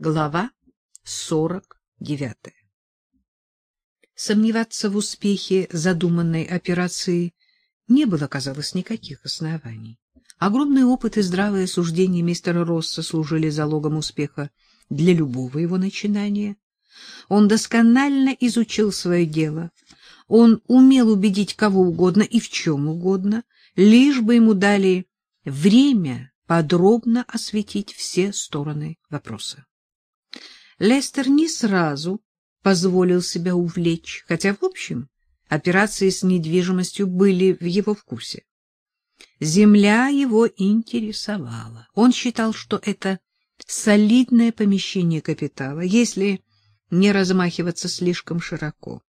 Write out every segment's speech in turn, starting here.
Глава 49. Сомневаться в успехе задуманной операции не было, казалось, никаких оснований. Огромный опыт и здравое суждение мистера Росса служили залогом успеха для любого его начинания. Он досконально изучил свое дело. Он умел убедить кого угодно и в чем угодно, лишь бы ему дали время подробно осветить все стороны вопроса. Лестер не сразу позволил себя увлечь, хотя, в общем, операции с недвижимостью были в его вкусе. Земля его интересовала. Он считал, что это солидное помещение капитала, если не размахиваться слишком широко.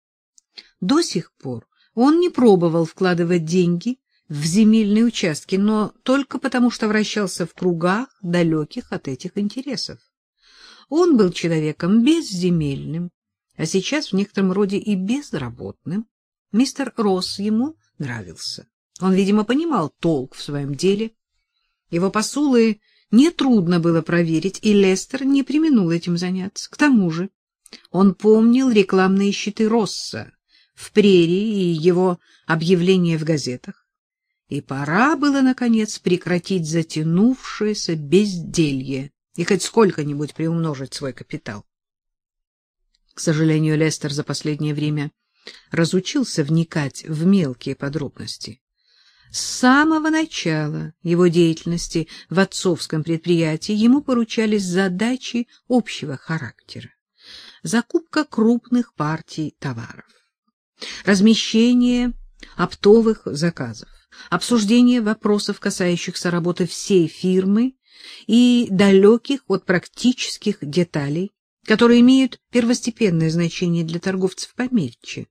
До сих пор он не пробовал вкладывать деньги в земельные участки, но только потому, что вращался в кругах, далеких от этих интересов. Он был человеком безземельным, а сейчас в некотором роде и безработным. Мистер Росс ему нравился. Он, видимо, понимал толк в своем деле. Его посулы нетрудно было проверить, и Лестер не преминул этим заняться. К тому же он помнил рекламные щиты Росса в прерии и его объявления в газетах и пора было, наконец, прекратить затянувшееся безделье и хоть сколько-нибудь приумножить свой капитал. К сожалению, Лестер за последнее время разучился вникать в мелкие подробности. С самого начала его деятельности в отцовском предприятии ему поручались задачи общего характера. Закупка крупных партий товаров, размещение оптовых заказов, обсуждение вопросов, касающихся работы всей фирмы и далеких от практических деталей, которые имеют первостепенное значение для торговцев помельче.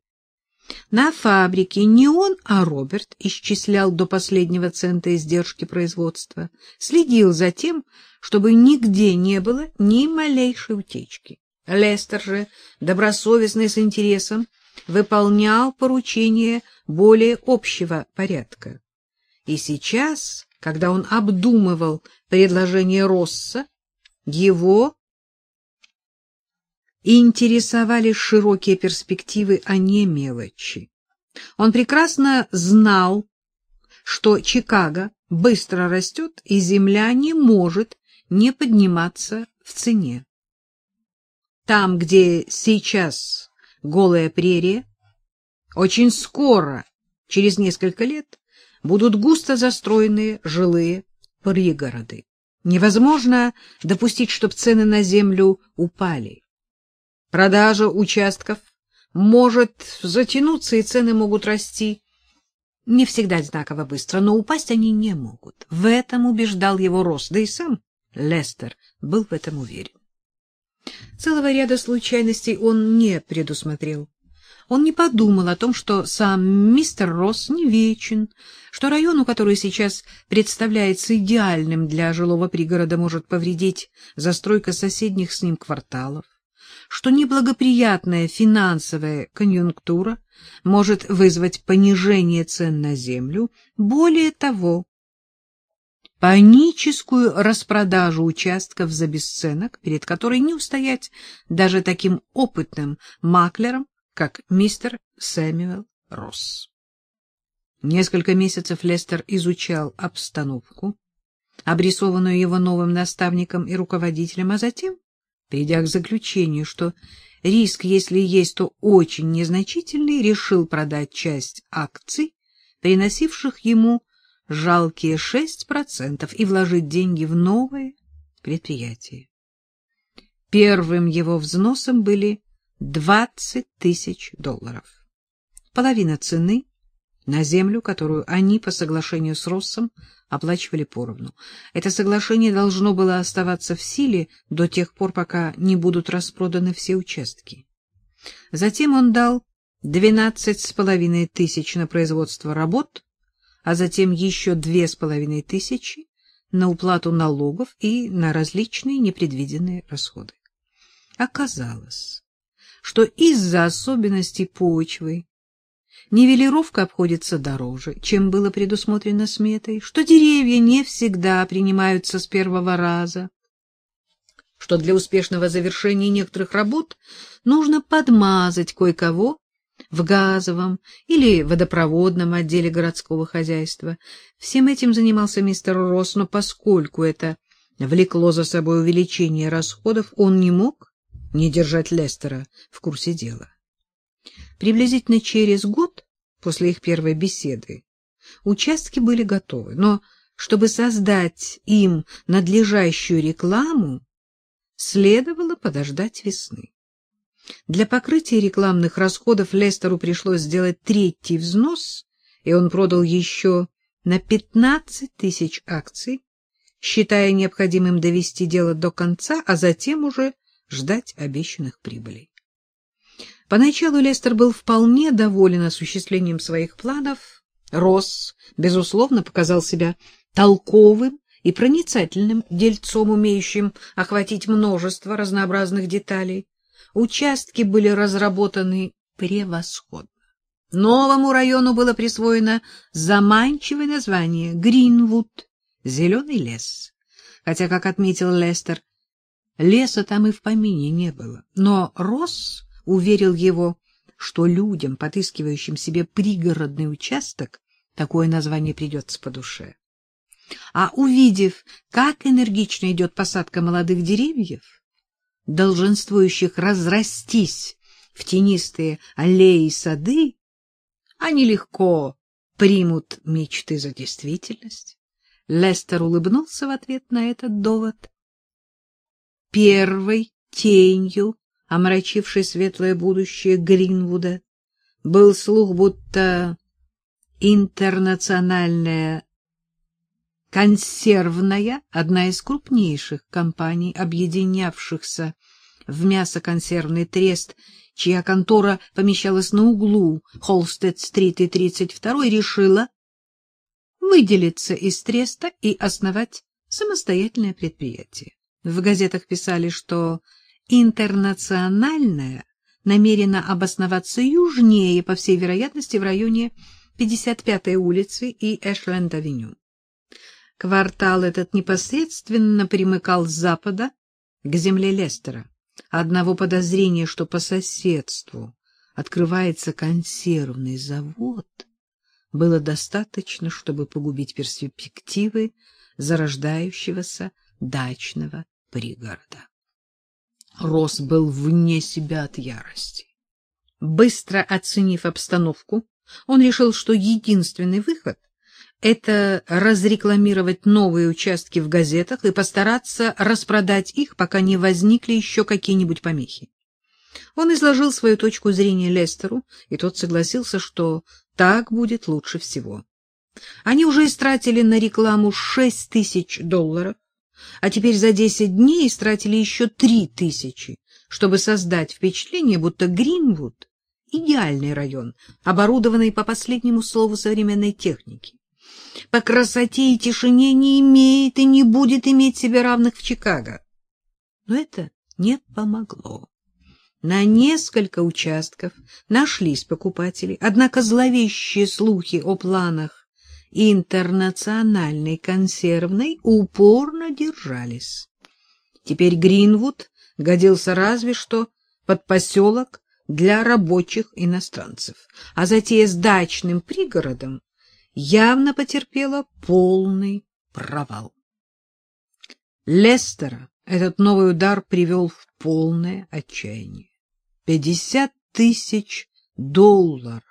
На фабрике не он, а Роберт исчислял до последнего цента издержки производства, следил за тем, чтобы нигде не было ни малейшей утечки. Лестер же, добросовестный с интересом, выполнял поручения более общего порядка. И сейчас, когда он обдумывал предложение Росса, его интересовали широкие перспективы, а не мелочи. Он прекрасно знал, что Чикаго быстро растет, и земля не может не подниматься в цене. Там, где сейчас голая прерия, очень скоро, через несколько лет, будут густо застроенные жилые пригороды. Невозможно допустить, чтобы цены на землю упали. Продажа участков может затянуться, и цены могут расти не всегда одинаково быстро, но упасть они не могут. В этом убеждал его рост, да и сам Лестер был в этом уверен. Целого ряда случайностей он не предусмотрел. Он не подумал о том, что сам мистер Росс не вечен, что району, который сейчас представляется идеальным для жилого пригорода, может повредить застройка соседних с ним кварталов, что неблагоприятная финансовая конъюнктура может вызвать понижение цен на землю. Более того, паническую распродажу участков за бесценок, перед которой не устоять даже таким опытным маклерам, как мистер Сэмюэл Росс. Несколько месяцев Лестер изучал обстановку, обрисованную его новым наставником и руководителем, а затем, придя к заключению, что риск, если есть, то очень незначительный, решил продать часть акций, приносивших ему жалкие 6% и вложить деньги в новое предприятие. Первым его взносом были 20 тысяч долларов. Половина цены на землю, которую они по соглашению с Россом оплачивали поровну. Это соглашение должно было оставаться в силе до тех пор, пока не будут распроданы все участки. Затем он дал двенадцать с половиной тысяч на производство работ, а затем еще две с половиной тысячи на уплату налогов и на различные непредвиденные расходы. Оказалось, что из-за особенностей почвы нивелировка обходится дороже, чем было предусмотрено сметой, что деревья не всегда принимаются с первого раза. что для успешного завершения некоторых работ нужно подмазать кое-кого в газовом или водопроводном отделе городского хозяйства. Всем этим занимался мистер Росс, но поскольку это влекло за собой увеличение расходов, он не мог не держать Лестера в курсе дела. Приблизительно через год после их первой беседы участки были готовы, но чтобы создать им надлежащую рекламу, следовало подождать весны. Для покрытия рекламных расходов Лестеру пришлось сделать третий взнос, и он продал еще на 15 тысяч акций, считая необходимым довести дело до конца, а затем уже ждать обещанных прибылей. Поначалу Лестер был вполне доволен осуществлением своих планов. Росс, безусловно, показал себя толковым и проницательным дельцом, умеющим охватить множество разнообразных деталей. Участки были разработаны превосходно. Новому району было присвоено заманчивое название Гринвуд — зеленый лес. Хотя, как отметил Лестер, леса там и в помине не было. Но Росс уверил его, что людям, подыскивающим себе пригородный участок, такое название придется по душе. А увидев, как энергично идет посадка молодых деревьев, долженствующих разрастись в тенистые аллеи и сады, они легко примут мечты за действительность. Лестер улыбнулся в ответ на этот довод. Первой тенью, омрачившей светлое будущее Гринвуда, был слух, будто интернациональная консервная, одна из крупнейших компаний, объединявшихся в мясоконсервный трест, чья контора помещалась на углу Холстед-стрит и 32 решила выделиться из треста и основать самостоятельное предприятие. В газетах писали, что интернациональная намерена обосноваться южнее, по всей вероятности, в районе 55-й улицы и Эшленд-авеню. Квартал этот непосредственно примыкал с запада к земле Лестера. Одного подозрения, что по соседству открывается консервный завод, было достаточно, чтобы погубить перспективы зарождающегося дачного пригорода. Рос был вне себя от ярости. Быстро оценив обстановку, он решил, что единственный выход это разрекламировать новые участки в газетах и постараться распродать их, пока не возникли еще какие-нибудь помехи. Он изложил свою точку зрения Лестеру, и тот согласился, что так будет лучше всего. Они уже истратили на рекламу шесть тысяч долларов, а теперь за десять дней истратили еще три тысячи, чтобы создать впечатление, будто Гринвуд — идеальный район, оборудованный по последнему слову современной техники по красоте и тишине не имеет и не будет иметь себе равных в Чикаго. Но это не помогло. На несколько участков нашлись покупатели, однако зловещие слухи о планах интернациональной консервной упорно держались. Теперь Гринвуд годился разве что под поселок для рабочих иностранцев, а затея с дачным пригородом явно потерпела полный провал. Лестера этот новый удар привел в полное отчаяние. Пятьдесят тысяч долларов.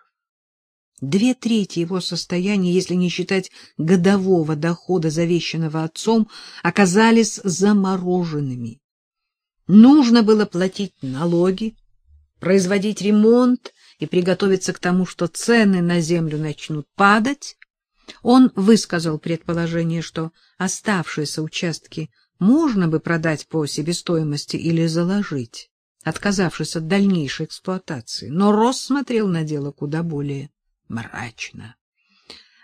Две трети его состояния, если не считать годового дохода, завещанного отцом, оказались замороженными. Нужно было платить налоги, производить ремонт и приготовиться к тому, что цены на землю начнут падать, он высказал предположение, что оставшиеся участки можно бы продать по себестоимости или заложить, отказавшись от дальнейшей эксплуатации. Но Росс смотрел на дело куда более мрачно.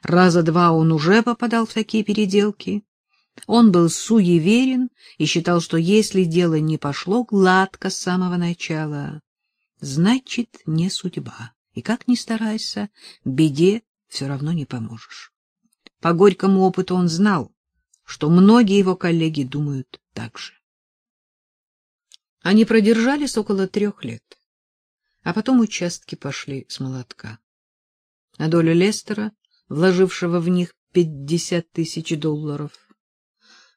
Раза два он уже попадал в такие переделки. Он был суеверен и считал, что если дело не пошло гладко с самого начала, значит, не судьба. И как ни старайся, беде все равно не поможешь. По горькому опыту он знал, что многие его коллеги думают так же. Они продержались около трех лет, а потом участки пошли с молотка. На долю Лестера, вложившего в них пятьдесят тысяч долларов,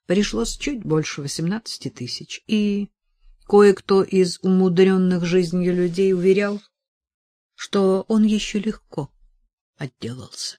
пришлось чуть больше восемнадцати тысяч, и кое-кто из умудренных жизнью людей уверял, что он еще легко отделался.